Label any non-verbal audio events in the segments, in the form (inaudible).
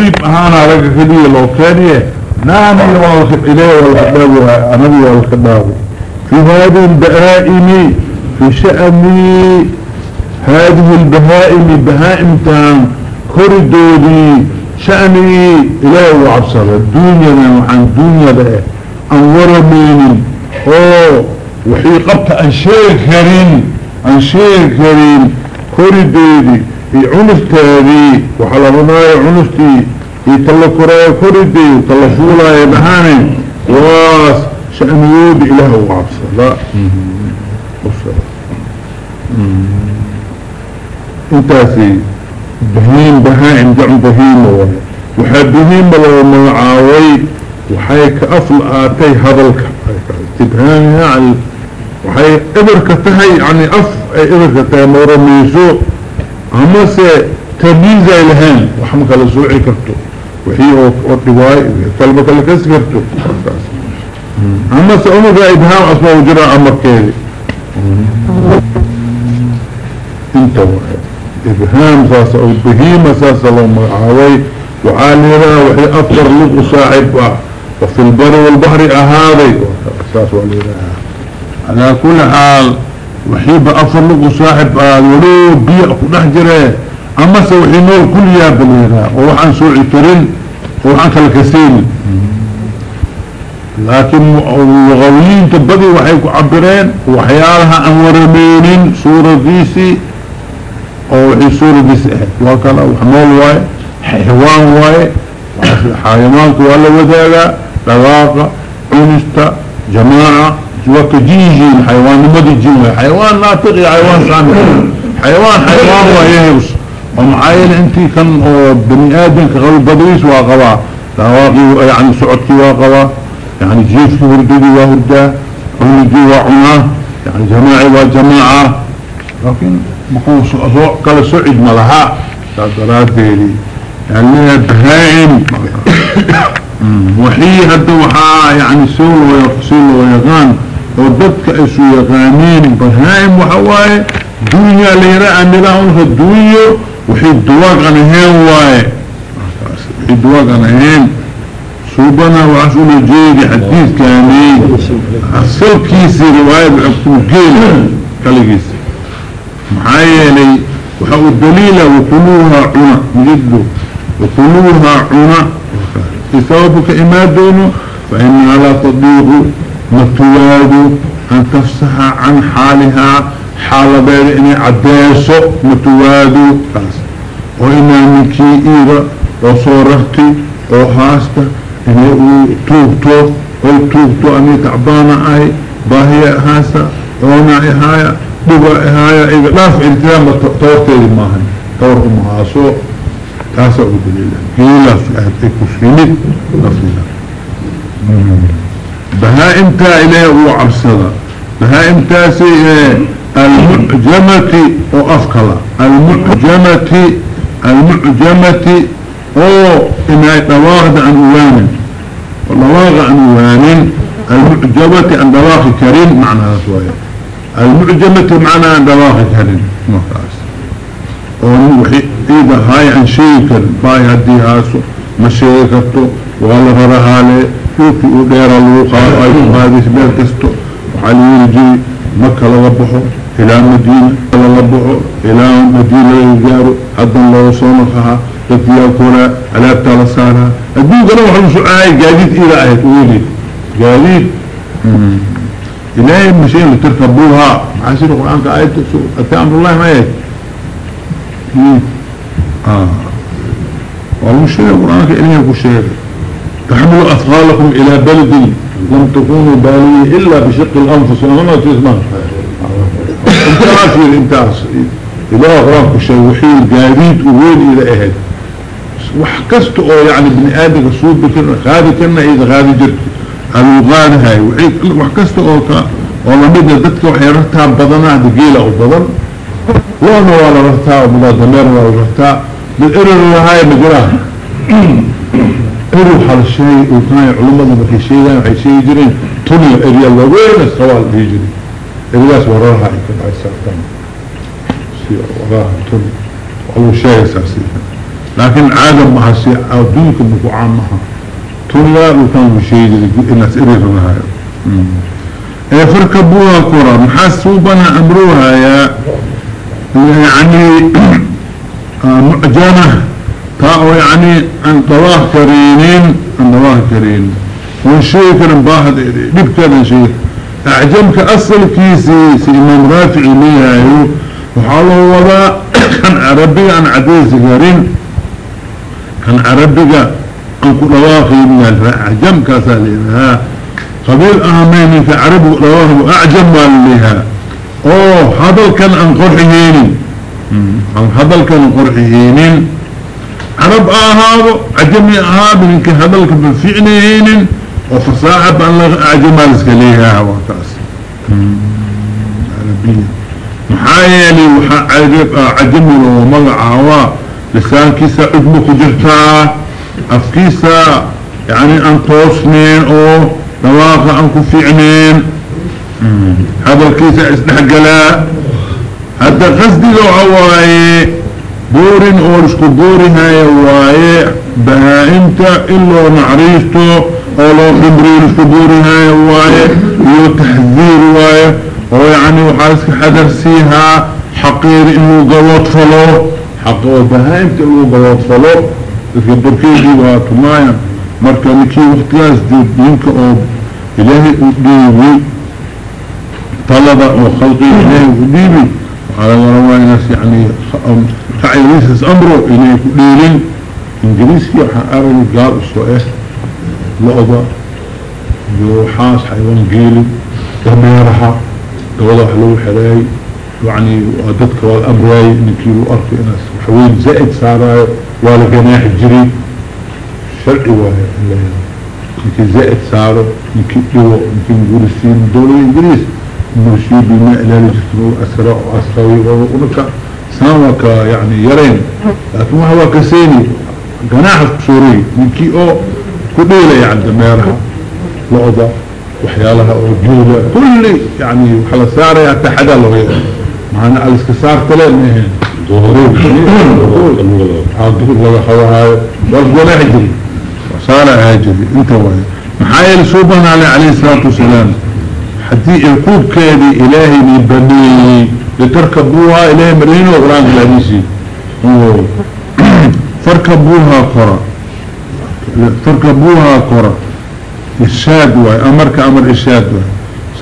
طيب أهانا رجع كدية لو كانيه نعم إليه والخداب نبي والخداب. في هذه البهائم في شأن هذه البهائم بهائم تان خردودي شأني إليه وعبصر الدنيا وعن الدنيا بقى أنور ميني أوه وحي قبت أن شيء كريم أن شيء كريم خردودي عنفتي وحلبناي عنفتي يتلفراي خردي وتلفولاي بهاني واس شأنيود إله وعبصر لا. انتاسي بهيم بهائم دعم بهيم وحي بهيم لو معاوي وحي كأفل آتي هذلك يعني. وحي إبرك تهي يعني أف إبرك تهي سي تمييزة إلهان وحمك على سوعي كرتو. وحي ورواي كلمة لكس كرتو. أما سي أمك إبهام أصبح وجراء أمر كيري. انت واحد إبهام ساسا أو بهيمة ساسا لو معاوي. وعاليها وحي أفضل لغو صاحب وفي البر والبحر أهاضي أساس واليها على كل حال waxiiba afar luqu saaxib aad waloo biyo ku dhex jiree amase wixii nool kuliyaa balyaraa oo waxaan sooci karin oo waxaan kala kaseeni laakiin luqawiyiinta badi waxay ku cabireen waxyaalaha aan warameynin suuradiisii oo wixii suuradiisi ahayd waa kala wax nool waaye xayawaan waaye xayamaanku waa la wadaagaa dhawaaqa cunista jamaaca جيجي حيوان ناطقي حيوان سامي. حيوان حيوان ويهوس ومعاين انتي كان بني آدم كغل بدريس واقوا لغاقي يعني سعودكي واقوا يعني جيفك ورددي وهردا عنجي وعناه يعني جماعي وجماعة. لكن بقول قال سعيد ملها. تدرات ديلي يعني بهائم (coughs) وحي هدو يعني سول ويقصيل ويغان. oo dadka isu yaqaaniin bahaaim waxa waaye dunya layraa nidaa unka dunyo wixii duwaaq an ahayn waaye. Wixii duwaaq an ahayn. Suubana waxaas una jeedi xadiidkaani asalkiisi riwaayad xukumugeela kaligiisa maxaa yeelay waxa uu daliila wakuluuhaa cuna midigbo wakuluuhaa cuna. Isababka imaadeyno fa inahaa laa tadiiqu متواد أن تفسح عن حالها حال بير إني عديسو متواد وإنا منكي إيرا وصورتي وحاسته إني توبتو أو توبتو أني تعبانا أي باهية هاسة ونا إهاية دبا إهاية إذا لا في التزام تورتي ماهن تور أمهاسو تاسع دليل قيلة في أهد إكوشيني نفسها بهائم تا إليه هو عبسدا بهائم تاسي المعجمة وأفكلا. المعجمة المعجمة. أو إنها دواغد عن أوان ودواغ عن أوان المعجمة عن دواغ كريم معنى شوية. المعجمة معنى عن دواغ كريم. مقاس وحي إذا هاي عن شيكر باي هدي هاسو ما شيكرتو ولا لي يوكي ودير الوقاء أيضا هذه سبيل كستو وحالي يجي مكة لغبحه إلى مدينة لغبحه إلى مدينة يجارو حتى الله صنفها تتيا كورا على التلسانة الدين قالوا وحلو سؤال جاديد إلى آية تقولي. جاديد إلهي المشين اللي تركبوها معاسين القرآن كآية تسوء أتعامل الله ما يك آه. والمشين القرآن كإلهي شيء. تحملوا أثقالكم إلى بلد لم تكونوا باليه إلا بشق الأنفس وما تسمع انت عافير انت عافير إله أغراك الشيء وحيل جاديد ووين إلى إهد وحكست او يعني ابن ادم رسول بكنا غادي كنا اذا غادي جرت الوغاد هاي وحكست او كا والله بدنا دتك وحي رتها بدنا دقيلة او بدن وانا ولا رتها وبلا دمير ولا رتها بالإرر هاي مجراها إرو حال الشيء وكان علماء بكي شيء وحي شيء جرين طني إريا الله وين السوال بيجري إرياس وراها يكون عيسى سير وراها طني وعلو شيء أساسي. لكن عادة محسي أدونك مقعامها تلا وكان بشيء الناس إريفنها إيه فركبوها كرة محاسوبنا أمروها يا يعني آه، معجنة. تاو يعني أن طواه كرينين أن طواه كرين والشيء كان باهد لبكذا شيء أعجمك أصل كيسي سي إمام رافع إليها يو وحاله وضع كان عربي عن عديس قرين كان عربي عن كل واقي من الأعجم كسالينها قبيل أهمين في عرب رواه أعجم والليها أوه هذا كان عن قرحيين. هذا كان عن قرحيين. عرب آهاب عجمي آهاب إنك هذا كان بالفعنين وفصاحة بأن أعجم الاسكاليها وكاس عربية. محايلي عجمي ومضع هوا لسان كيسا عجمك جرتا أفكيسا يعني أن توصنين أو نواقع أن كفعنين هذا الكيسا اسنحقلا هذا قصدي لو عواي بورين أو رشكو بوري هاي واي بهائمتا إلا لو خبري رشكو بوري هاي واي يو تحذير واي ويعني وحاسك حدر سيها حقير إنه قوات فلو حق وبهائمتا إنه قوات فلو dadka barkeedii waa tumaaya marka ninkii waktigaas diinka oo ilaahay u dhiibay talada oo khalqiga ilaahay u dhiibi فعلي ليسس أمره إليه كليلين إنجليسي حقارن قال السؤال لأضاء يوحاس حيوان قيلي كميرها قوضح له حلاي. يعني أددك والأمراي إنكي وأرفي ناس حوين زائد ساراي. والقناح الجري شرقي واهي الله إنكي زائد ساراي إنكي إيوه إنكي نقول السين دولي إنجليس. إنه شي بماء لا يجتنوا أسراء. وأسراء ونكار سامك يعني يرين. لكن هو كسيني جناح سوري. نكي أو كدولة يعني دميرها. لعضة وحيالها وجولة كل يعني وحلا سارة يتحدى له معنا الاسكسار تلين مهن ظهروك عادوك لغا خوهاي والقولا عجري وصار عاجري انت وهي محايل سوبان علي عليه الصلاة والسلام. حدي القوب كادي إلهي لبني لتركبوها الهي مرين وغران الهديسي فركبوها قرى. تركبوها قرى. الشاد واي امرك أمر الشاد واي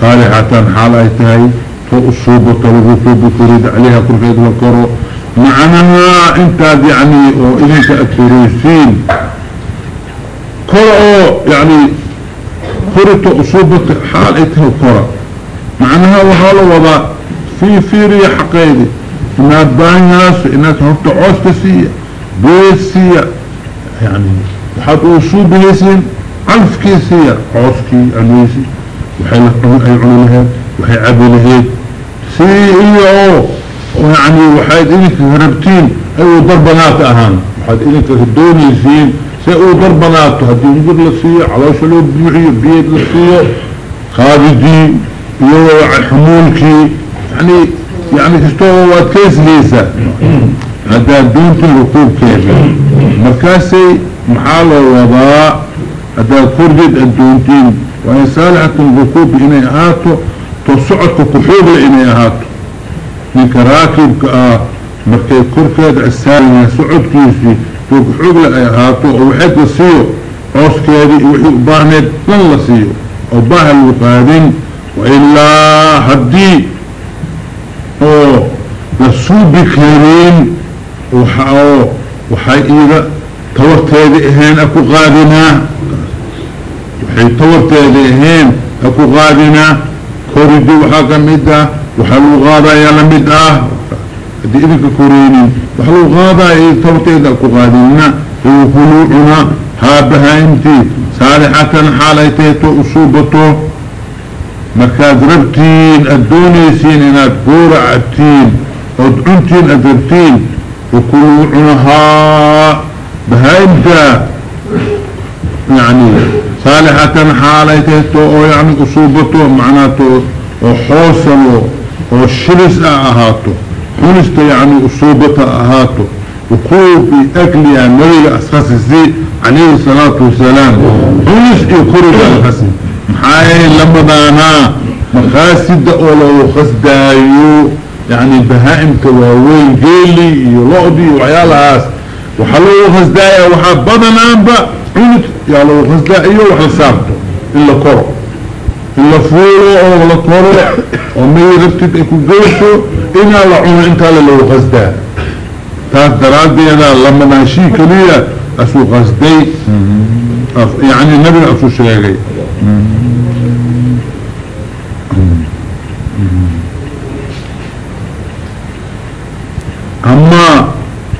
صالحة حال أيتهاي. فأصوبة الركوب تريد عليها كركيد والكرو معناها أنت يعني وإذنك التروسين كرو يعني كرت أصوبة حال أيتها الكرة معناها وحال وضع في فيريا حقيدي انها بانياس انها تهبط عوستسية بيسية يعني وحد أصوب بيسين ألف كيسية عوسكي عنويسي وحي لها وحي عبي لهيد سي إيو يعني وحيد إنك هربتين أيو ضربنات أهان وحيد إنك هدوني سين سي أيو ضربنات هدي نقول لسي على شلو بيعي بيد لسي خارجي يو حمولكي يعني يعني كستوه واتكيس ليسا هذا دونت الركوب كيف مركاسي محال الوضاء. هذا كردد الدونتين وهي صالحة الركوب إني هاتو تصعدك كحوب لإني هاتو من كراكب كآه مركي كركاد عسالي سعود كيسي. تو كحوب لإني هاتو وحيد لسيو عوس كيدي وحي باهند لن لسيو أو باه الوقادين وإلا هدي. oo la suubi karin waxaoo waxay iida tawarteeda ahayn aku qaadinaa. Waxay tawarteeda ahayn aku qaadinaa. Korido waxaa ka mid ah waxaa lagu qaadaya la mid ah. Haddii idinka koreynin waxa lagu qaadaya tawarteeda aku qaadina fuluucuna haabahayntii saalixatan xaalay tahayto usuubato مركز ربتين الدونيسين إناد كورا عبتين ودعنتين أدرتين وكلوعنها بهايمتا. يعني صالحة حاليته أو يعني اصوبته معناته وحوصله وشلس اهاته حلسته يعني اصوبته اهاته وكوب أكل النبي أسخصي عليه الصلاة والسلام. حنس يخرج الخسي محاي لما دانا مخاسد أولو خسدايو يعني بهائم تواوين جيلي يلقضي وعيالهاس. وحلو خسدايا وحبضنا أنبا عنت يالو خسدايو وحسابته إلا كرو إلا فولو أو لا كرو ومي ربتك إكو جوشو إنا لعون انت للو خسدايا تاس درادي أنا لما ناشي كليا أسو غزدي يعني النبي أسو Mm. Mm. Mm. amaa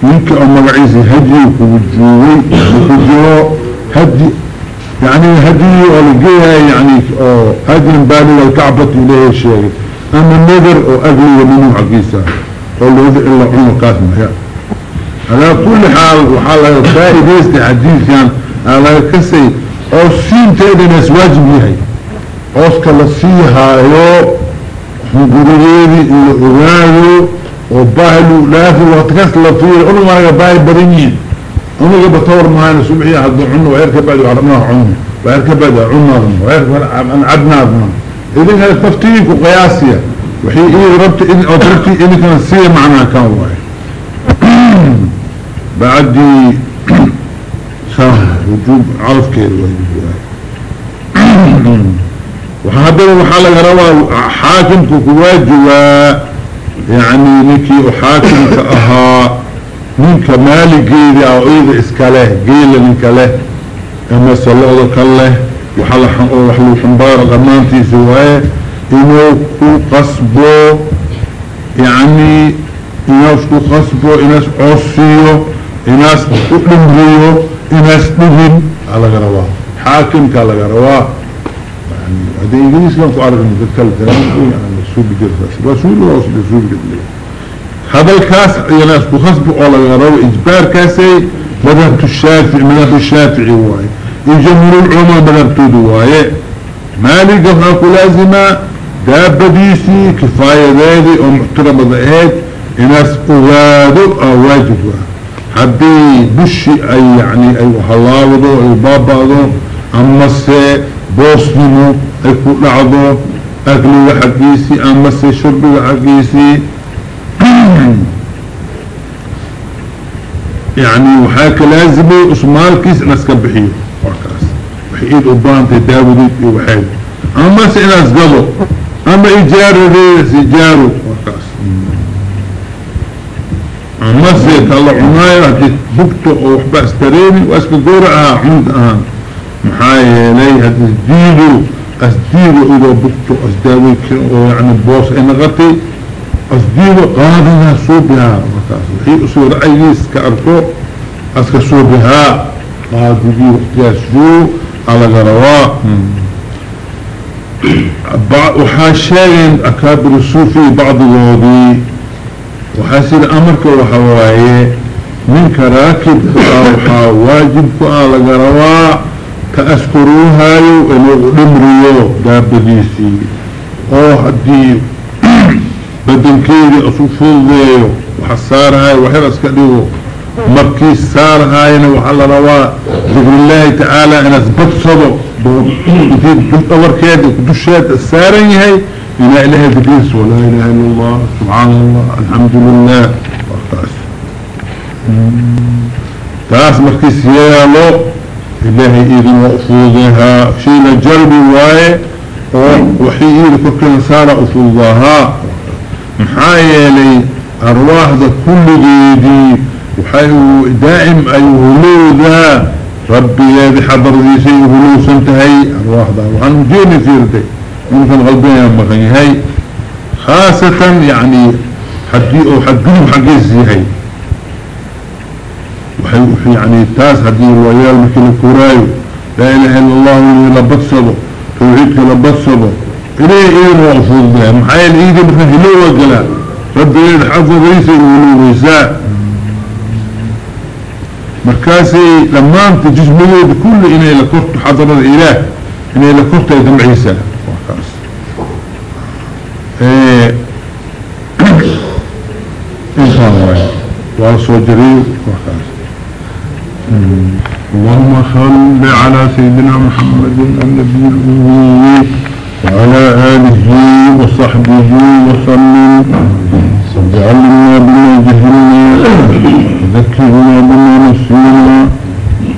ninka oo magaciisa hadiga kugu joogay ku jiro hadi yani hadigi oo lageeyahay yani oo hadiyan baaliga alkacbat ilaahay sheegay ama nadar oo agliga minhu xagiisa oo looda ila cumarkaas maya. Alaa kuli xaal waxaa laga faa-idaysta xadiidkan alaga kasay oo siinteedanaas waajib yahay. Qofka la sii haayo xungudadeedii in la ogaado oo bahlu dhaafi wakti kas la fiiro cunugaaga baahi badan yihiin cunuga batawar mahayn subxii hadda cunno waxyar ka bacdi xarabnaha cunno waxyar ka bacdi cunaadna waxyar an cadnaadna idin hada taftiinku qiyaasiya waxay ii rabta idin oo rabti idinkana siya macnaa kan waayo (clears throat) bacdi (clears throat) saa وجوب عرف كير وحضر وحالة روى حاكم كواجوا يعني نكي وحاكم كأها من كمال جيدي أو أيضا إسكاله جيل نكاله أما صلى الله كله وحال وحلو حنبار غمانتي سواه إنه قصبه يعني إناس قصبه إناس عصيه إناس أمريه إناس على قرواه حاكم كعلى قرواه يعني هذا إنجليز كان فعلا من ذلك الكلام يعني سوء بجرساس رسول الله سوء بجرساس هذا الكاس إناس بخصبه على قرواه إجبار كاسي مذهب الشافعي مذهب الشافعي واي. يجمهر العلماء مذهب تودواي مالي قفاك لازمة دابة ديسي كفاية ذاتي ومحترمة ذات إناس أغادوا أو حدي بشي أي يعني أي وحلاوضو أي بابادو أما سي بوسنمو أي كلعضو أكلوا حقيسي أما سي شربوا حقيسي يعني وحاك لازمي اسمال كيس ناس كبحيه وكاس وحيد أبان تداودي وحيد أما سي ناس قضوا أما إجارة دي إجارة وكاس مسجد الله عناية هدي بكتو وحبا استريني واسك قرعها عند اهان محايا لي هدي اسديدو اسديدو إذا بكتو اسداوي يعني بوس انغتي اسديدو قادنا صوبها هي اصول رأييس كأركو. اسك صوبها قادنا وقتها شو على قرواء وحاشين أكابر الصوفي بعض الوضي وحاسد أمرك وحوايه منك راكب وحا واجب على قرواء تأسكروها إنه نمريو دابديسي أو هدي بدن كيدي أصفول ديو وحصارها وحرس كديو مركي سارها وحل رواء ذكر الله تعالى إن أثبت صدو بتيد بالطور كيدي كدوشات السارين هاي إلا إله ذكريس ولا إله إلا الله سبحان الله الحمد لله. تاس مركز يالو إلهي إذن وأفوضها شيء لجرب واي وحي إذن كركنا صار أفوضها محايا لي أرواح ذا كل جيدي وحي دائم أي هلو ذا ربي يا حضر ذي شيء هلو سنتهي أرواح ذا وحن جيني في ردي ممكن غلبين مغني هاي. خاصة يعني حدي أو حدهم حقيسي هاي. وحي يعني تاس حدي الويال مثل الكورايو لا إله إلا الله اللي لبتصده توحيدك لبتصده إليه إيه وأفضل بها محايا الإيدي مثل هلو وقلا. ربي يحفظ ريسي الولو ويساء مركاسي لما أنت جسمي بكل إنه لكرت حضر الإله إنه لكرت يدم عيسى انسان واي وصو جريء اللهم صل على سيدنا محمد النبي الأمي. وعلى آله وصحبه وسلم. علمنا بما جهلنا. وذكرنا بما نسينا.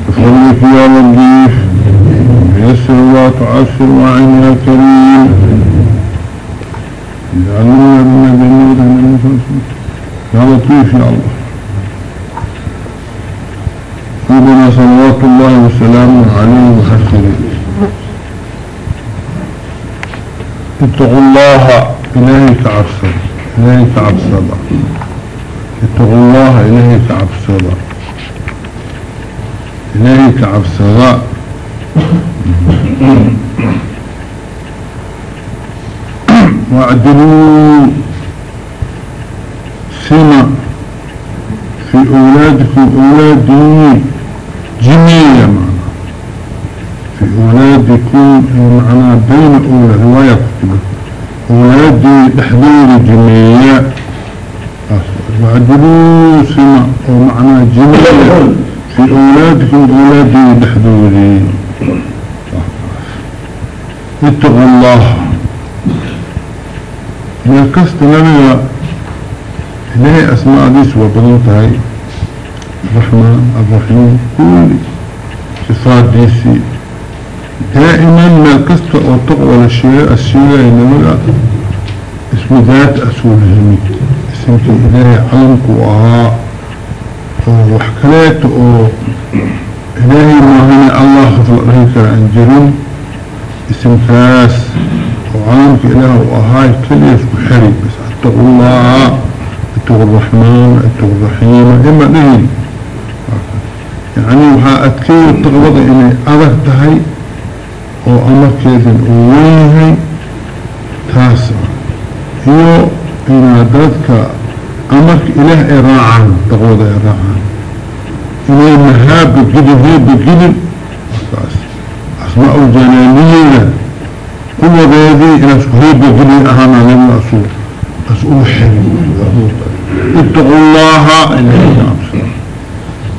بفضلك يا لطيف تعسر وعين يا كريم علمنا بما جهلنا يا لطيف يا الله. سيدنا صلوات الله وسلامه عليه وحسره اتقوا الله إلهي كعبصر إلهي كعبصر اتقوا الله إلهي كعبصر إلهي كعبصر (coughs) واعدلوا سنة في أولادكم أولاد ديني جميلة معنا في أولادكم معنا بين أولاد رواية أولادي تحضير جميلة وعدلوا سمع ومعنى جميلة في أولادكم أولادي تحضيري. اتقوا الله. إذا كست لنا إلهي أسماء دي سوى بضلتهاي الرحمن الرحيم. كل صفات ديسي دائما ما كست أو تقوى الشيء الشيء إنما اسم ذات اسولهم اسمك إلهي علمك وها وحكلات أو إلهي ما هنا الله خفل عليك انجرين اسم كاس وعلمك اله وهاي كل يسكو حريب بس اتقوا الله اتقوا الرحمن اتقوا الرحيم اما لهم يعني وها أتكير تقبض إني أذك تهي وأمركيذن أوليهي تاسع هو إن ذاتك أمرك إله إراعا تقبض إراعا إني مهاب بجدد هي بجدد أسماء الجنانية كل ذي إلى بجدد أهانا لما أسوء. أسوء حلو اتقوا الله.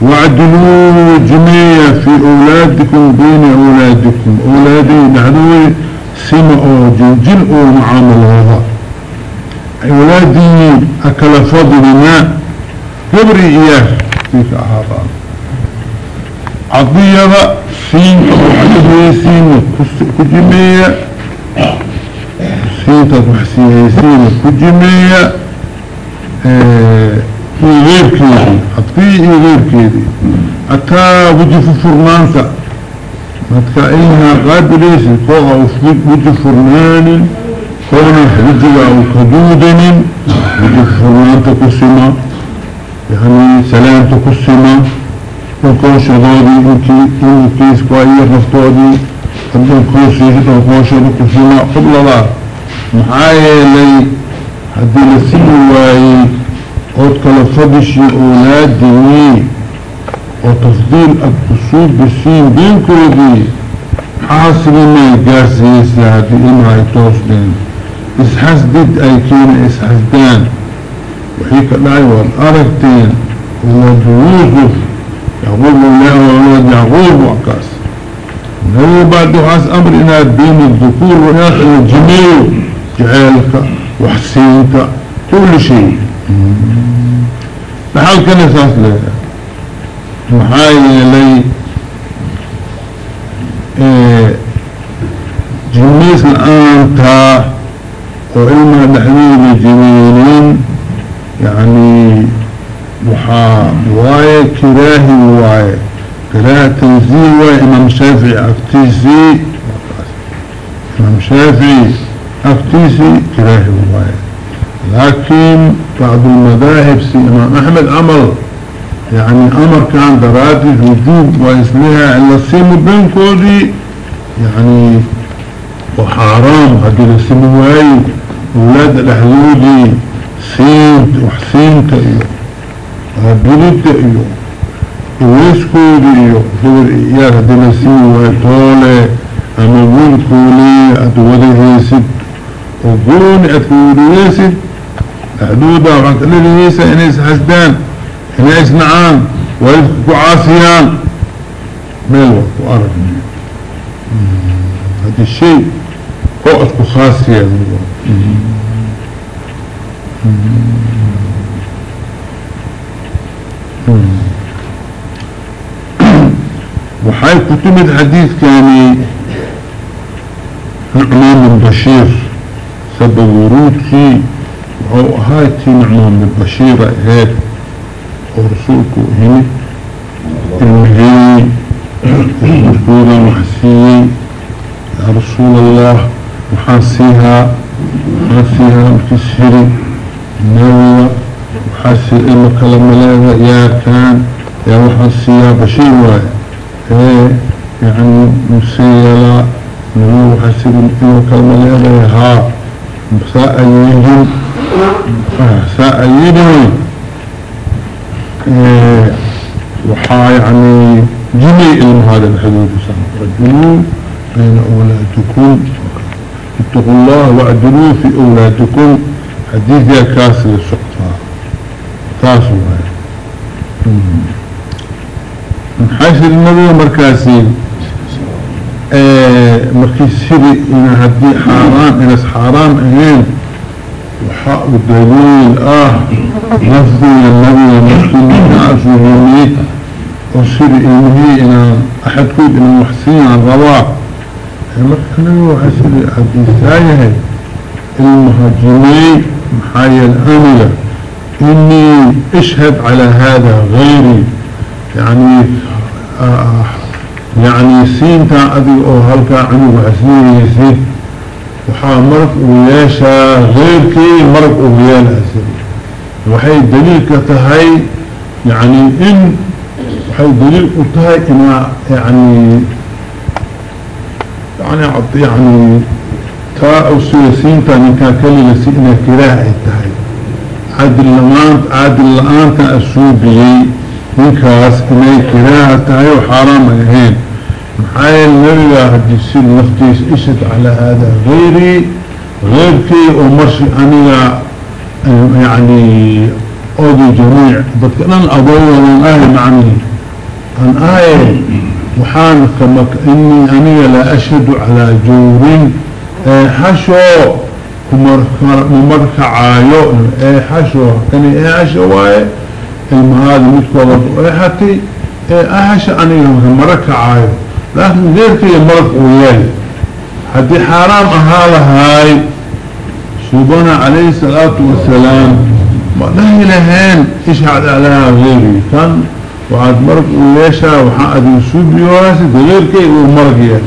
وعدلوا جميع في أولادكم بين أولادكم. أولادي نحن سمعوا جلجلوا معاملة أولادي أكل فضلنا. قبري إياه. فيك أحاطان عضية سين عدوية سين كجمية سين تضحسيه سين كجمية اه غير كيدي حطيه غير كيدي حتى وجه فرمانسا متكا إنها قابليس قوة وجه فرمان كون وجه أو كدودن وجه فرمان تقسم يعني dulkooshadoodii int inkiisku iyo naftoodii adulkooshiisa dhulkoosheeda ku xuma qubladaa maxaa yeelay haddii la sii waayey od kala fadishii oolaadii oo tafdiil ad ku suu bisiin beenkoodii xaasigii may gaarsiiyeysaa haddii ilma ay toosdeen isxasdid ay keena isxasdaan wixii ka dhacay waad aragteen waa يقول الله ولد يعقوب وعكاس هو بعد حاس أمرنا بين الذكور والناس الجميل جعلك وحسينك كل شيء محال كان اساس له محايا لي إيه جميس الآن وعلمها دحويل جميلين يعني محا واي كراهي واي كراهة تنزيه واي إمام شافعي. اكتيسي إمام شافعي. اكتيسي كراهي واي لكن بعض المذاهب سي إمام أحمد عمل يعني أمر كان دراتي وجوب وإسمها إلا السيم بين كودي يعني وحرام هذه السيم واي أولاد الاحيودي سينت وحسينت. ايو بلد ايو ويسكودي ايو دور اياه هذه السيم واي طولي اما ويلكولي ادوذي هيسد وقوني ادكولي هيسد حدودا وعنك لليسا إنيس حسدان هنا اسمعان ويذكوا عاصيان ميل وقت أرغم هذا الشيء هو أسكو خاصية (coughs) وحي كتب الحديث كاني نعمان بن بشير. سبب ورودكي وهو هايتي نعمان بن بشير. هيك ورسولك هنا المهي مركولا محسيي يا رسول الله وحاسيها. وحاسيها مكسري نوى وحاسي إما كلام لا يا كان يا وحاسيها بشير واي. إيه يعني إما كلام لا ها مساء يجن يجن إيه وحا يعني جميع هذا الحدود رجلون بين أولادكم. اتقوا الله في أولادكم. حديث يا كاسر saas hmm. xashirnimada markaasi markii sidi ina haddii xaaraan inas xaaraam ahayn waxaa u daliil ah lafdiga nabiga markii nikaasulumiyey oo sida ilmihii inaan axadkood inaan waxsiiyaan rabaa. Marka nabiga waxaa sida haddii saa yahay ilmahajimey maxaa yeele aniga إني أشهد على هذا غيري. يعني آه يعني سينتا أدي أو هلكا عنه وحسنين يسين وحا مرق وياشا غيركي مرق ويالها وحي دليل كتهي يعني إن وحي دليل كتهي إن يعني يعني عط يعني تا أو سياسين تاني كان كلي لسيئنا كراهي تهي. caadil la'aantan asuubiyey ninkaas inay kiraaha tahay oo xaaraam ay ahayn. Maxaa yeele nabigaa haddii si laftiisa ishad calaa haadaa hayrii heyrkii oo marsi aniga yacni odu jamiic dadka dhan adoonan ahay macnihi an ahaye waxaan kama inii aniga laa ashhadu calaa jawrin ee kumarkacaayo eexasho ani eexasho waaye ilmahaada midkooda ku eexatay ahasha aniga mara kacaayo. Laakiin geerkaiyo marag uu yahay haddii xaaraam ahaa lahaay subana calayhi salaatu wasalaam ma dhahi laheen ishacdaclahaa geeri kan waxaad marag uu yeeshaa waxaa adin suubiyoaasi dadeerkay uu marag yahay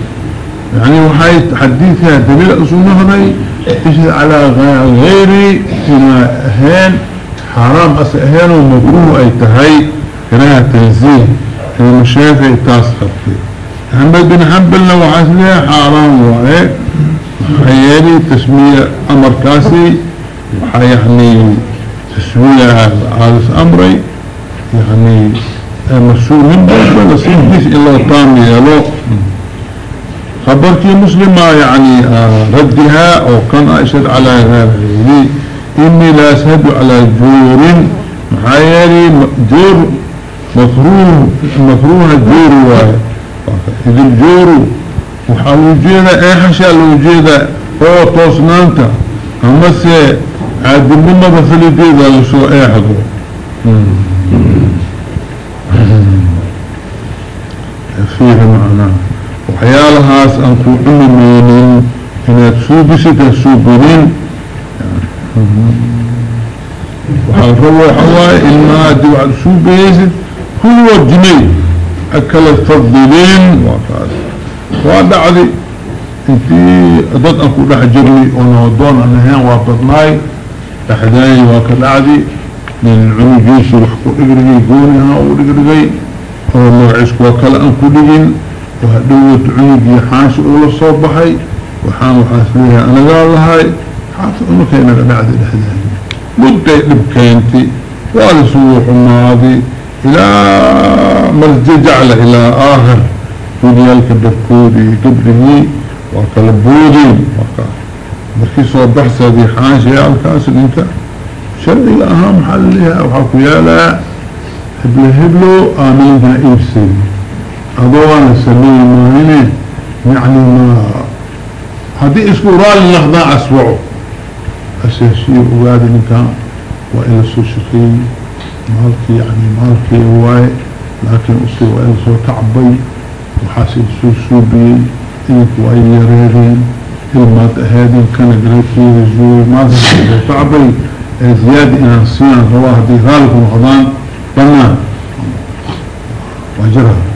يعني وحاي تحديثها دليل أصنه هني تشهد على غيري فيما هين حرام أسهين ومكروه أي تهي كراها تنزيه هي مشافي تاسخر محمد بن حنبل وحاسلها حرام وعي حيالي تسمية أمر كاسي. وحي يعني تسمية هذا أمري. يعني مسؤول من بس نصيب إلا طام يلو. خبرتي مسلمة يعني آه، ردها أو كان أشهد على غيري. إني لا أشهد على جور. محايري جور مفروه مفروه الجور إذا الجور وحاول جيدا اي حشا لو جيدا هو توسنانتا أما سي عاد مما بفلي جيدا لسو اي حقو waxyaalahaas aan ku cuni meynin inaad suugisid ha suugudin waxaa la rabo waxaa waaye ilmaha haddii waxaad suugaysid kulwa junay akala fadileen waa kaas waa dhacdi. Intii dad aan ku dhex jirnay oo nawadoon aan ahayn waa badnaay. Dhexdaayay waa ka dhacdi. Nin cunugiisu wax ku dhigdhigay gooni ahaa uu dhigdhigay oo magaciisku waa kale aan ku dhigin. وهدوة عنقي حاش أولا صوبحي وحان وحاسليها أنا قال لهاي حاسو أنه كينا بعد الحداني مدة لبكينتي والسوح الماضي إلى مرجع جعله إلى آخر وديالك بركودي قبله وكالبودي مركي صوبح سادي حاشي الكاسل انت شرعي أهم حلها وحكو يالا هبلو هبلو آمنها إبسي أضوانا سمي ماهنة يعني ما هذه إسكو رالي لحظة أسوعه. أساسي وقاد كان وإلى السوشكي مالكي يعني مالكي هواي لكن أصي وإلى سو تعبي وحاسي سوسوبي إنك وإلى يريرين المات هذه كان قريتي رجوي ما تعبي زيادة إن الصيان رواه دي غالب ونقضان بنا. وجرها.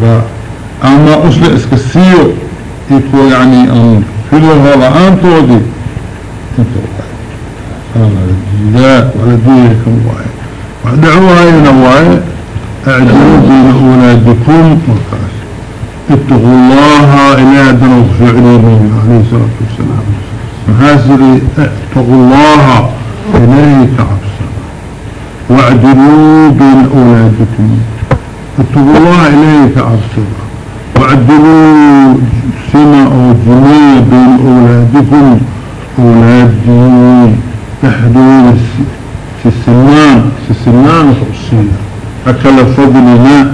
وجرها أما أصل إسكسيو يكو يعني أن فيلو هذا أنتو دي انتو أنا الجيلاء ولا ديه كم واي ودعوها ينواي اعجلوا بين أولادكم وكاس اتقوا الله إلى دنو فعلين عليه الصلاة والسلام محاسري اتقوا الله إليه كعبسا واعدلوا بين أولادكم اتقوا الله إليه كعبسا واعدلوا سنة أو جميع بين أولادكم. أولادي تحدون السنان السنان خصية أكل فضلنا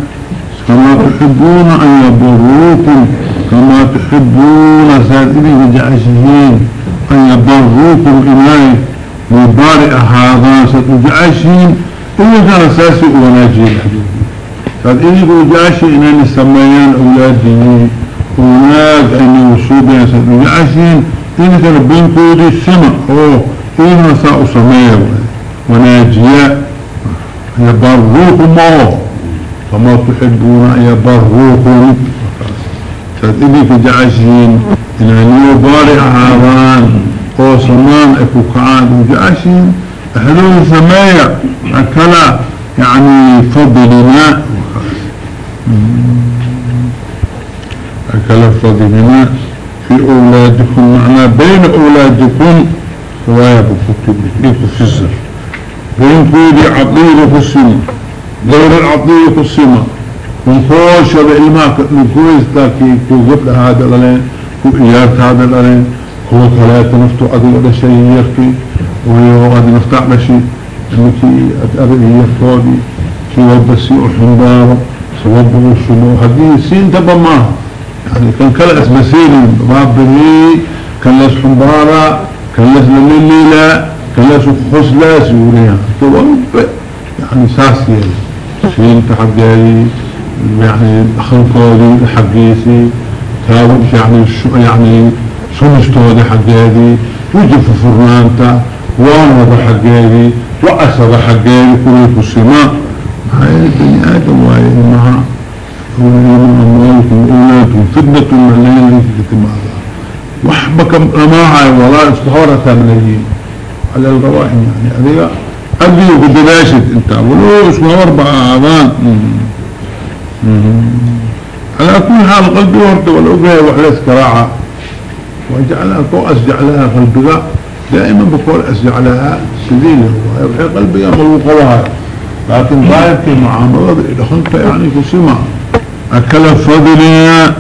كما تحبون أن يبروكم كما تحبون سائرين جعشهين أن يبروكم إليه. مبارئ هذا ستجعشين إذا كان أساسي وناجي الحديث قد إذا جعشي إنني سميان أولادي هناك أن وصوبين ستجعشين إذا كان بينكودي السماء أوه إذا ساء سميان وناجيا يبروكم الله فما تحبون يبروكم تدئني جعشين إن أن يبارع هذان قو سمان أكو كعان وجعشين أحلوه سمايا أكلا يعني فضلنا. أكلا فضلنا في أولادكم معنا بين أولادكم رواية بكتب لك فزر بين كودي عطيه فسمه غير العطية في السماء ونخوش بإلماك نكويس تاكي كو قبل هذا للين كو إيارت هذا للين كو ثلاثة نفتو أدو لشيء يركي ويو أدو نفتع لشي انكي أتأرئ يركودي كي وبسي أحنبار سوابه الشنو هذه سين تبا ما. يعني كان كلا اسم سين بابه كان لس حنبارا كان لس لليلة كان لس خسلاس يوريها يعني ساسي. سينت حقالي يعني خلقودي حقيسي تاوش يعني شو يعني سمشتودي حقالي وجف فرنانتا وانوض حقالي وأسد حقالي كل السماء هاي الدنيا آدم وهي وإنما أموالكم أولادكم فتنة من الليل في كتماذا وحبك أماها ولا استهارة ملايين على الرواحم يعني هذه قلبي وقدلاشت انت ولو اسمه أربع اعضان على كل حال قلبي ورد والأقهى وحليس كراعة وجعلها كوأس جعلها قلبك دائما بقول أسجعلها سدينة ويبحي قلبي أمر وقوها لكن ضايب في معاملة دخلت يعني كسمة أكل فضلنا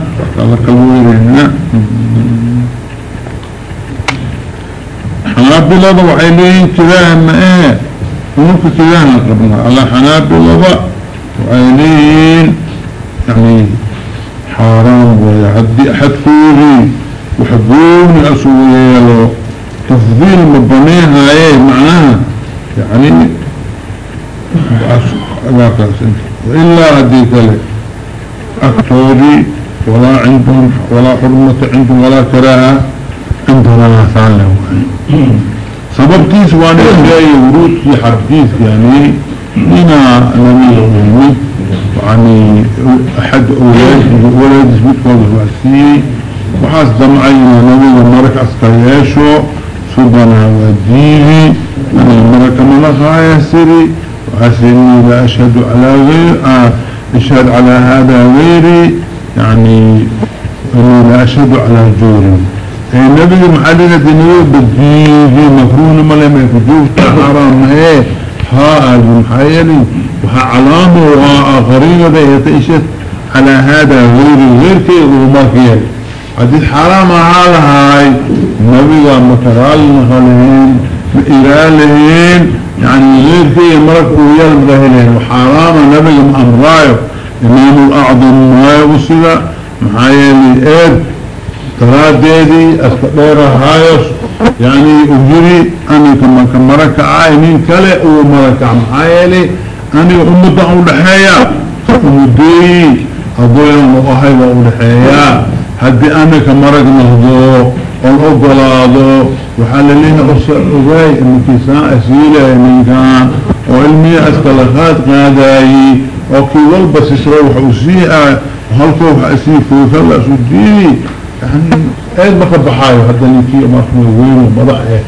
كالويرنا حنابلة وعيلين كذا ما. إيه ونوك كذانا ربنا. على حنابل وعينين يعني حرام ويعدي أحد فوري وحبوني أسوي له تفضيل مبنيها إيه معناها يعني وإلا هديك لك. أكتوري ولا عندهم ولا حرمة عندهم ولا كراهة عندنا ثانية سببتيس وأنا جاي ورود في حديث يعني هنا نبي أمي يعني أحد أولاد ولد اسمه الواسي. وحاس دمعينا نبي المرك عسكرياشو سبنا وديه أنا المرك منخا يسري وحسني لا أشهد على غير. آه أشهد على هذا غيري يعني أني لا أشهد على جوري النبي محلنا دنيو بديه مفرون ملما يفجوه حرام إيه ها المحيلي وها علامه وآخرين ذا يتأشت على هذا غير غير وما فيه حديث حرام على هاي. النبي مترال مخالهين مئرالهين يعني غير كي مرك ويال رهلين وحرام نبي أمرايو إمام الأعظم ما يوصل محايلي إيد تراديدي أستقير هايوس يعني أجري أني كما كمرك عاينين كلا ومرك محايلي أني أمد أولحيا أمدي أبويا وأهي وأولحيا هدي أنا كمرك نهضو والأقلاضو وحال لنا أصر أغاي إنك ساء أسيلة من كان وعلمي أسكالخات قاداي وكي والبس يسروح أسيئة وهلكوح أسيفو فلا سديني يعني بقى بحايو هذا نكي مرحمة وين ومضحي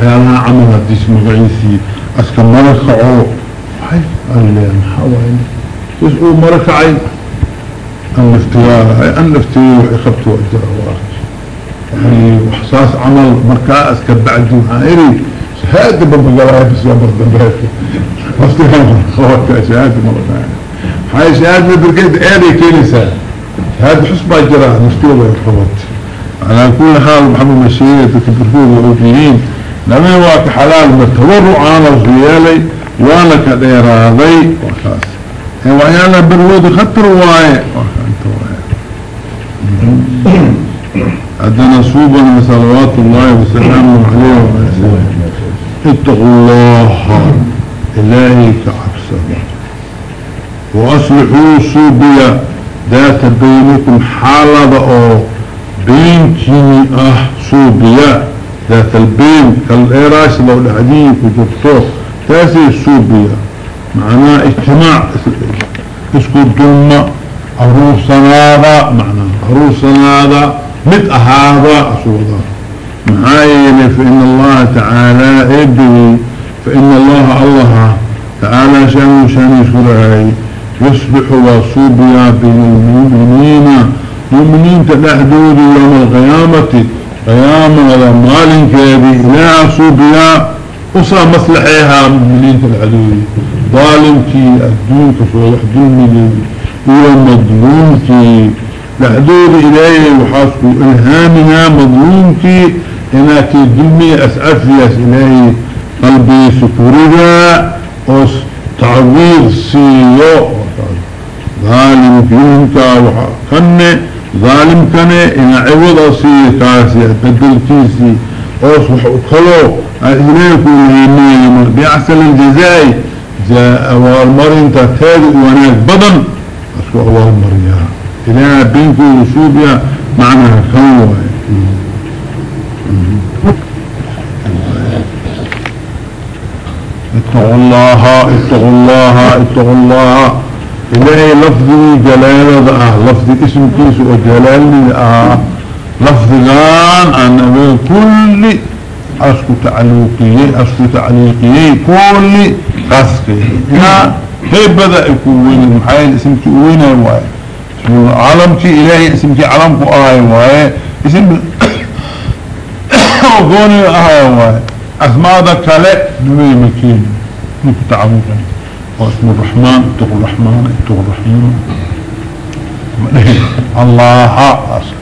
حيالها عمل هديس مقعيسي أسكا مركعو حي قال لي محاوين تسعو مركعي النفتوار النفتوار اخبتوا أجر وارك يعني وحساس عمل مركاء أسكا بعد هائري شهادة ببقلاء بس بيتي مفتوار خواتك شهادة مركاء هاي شهادة بركيد إيري كيليسا. هذا حسب جرى مفتوبة يرخبط على كل حال محمد مشيئة تكبرفوه وعوفيين لما يواك حلال متورع على الخيالي وأنا كديراضي وخاص وعيانا بالود خطر واي. أدنا صوبا صلوات الله وسلامه عليه وعلى اتقوا الله إلهي كعبسه وأصلحوا صوبيا ذات بينكم حالة أو بينكي أه صوبيا ذات البين كالإيراس لو الحديث وجبتوه تاسي الصوبيا معناه اجتماع. اسكو الدمة عروسنا هذا معناه عروسنا هذا مد هذا أصودا معايا فإن الله تعالى ادري فإن الله الله تعالى شأنه شأنه سرعي يصبح وصوبيا بين المؤمنين. مؤمنين تلحدود يوم القيامة قيامة على مال كذي لا صوبيا وصا مصلحيها مؤمنين تلحدود ظالمتي الدون كفوح ظلمي يوم مظلومتي لحدود إليه وحاسكو إلهامنا مظلومتي هناك ظلمي أسعف ياس إلهي قلبي سكوريها تعويض سيو ظالم كيونكا وحكنا ظالم كان إن عوض أصيه كاسي بدل كيسي أصبح أكلو إليك الهيمين بأحسن الجزاء جاء والمرين تتاد وناك بدن. أسوأ والمريا إلينا بينك وصوبيا معناها كوة اتقوا الله اتقوا الله اتقوا الله. إلهي لفظي جلالة آه لفظي اسم كيس وجلالي آه أنا كل أسكو تعليقي أسكو تعليقي كل لا هي بدأ يكون وين؟ المحايل اسمك وين واي علمك إلهي اسمك علمك آي واي اسم (coughs) وقوني آي واي أسماء ذا كالي نبي مكين. تعمقين واسم الرحمن اتقوا الرحمن اتقوا الرحمن الله أصلا